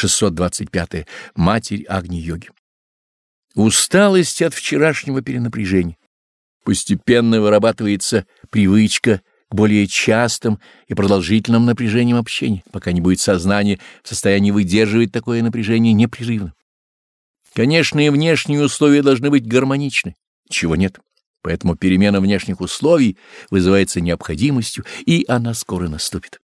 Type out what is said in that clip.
625. Матерь Агни-йоги. Усталость от вчерашнего перенапряжения. Постепенно вырабатывается привычка к более частым и продолжительным напряжениям общения, пока не будет сознание в состоянии выдерживать такое напряжение непрерывно. Конечно, и внешние условия должны быть гармоничны, чего нет. Поэтому перемена внешних условий вызывается необходимостью, и она скоро наступит.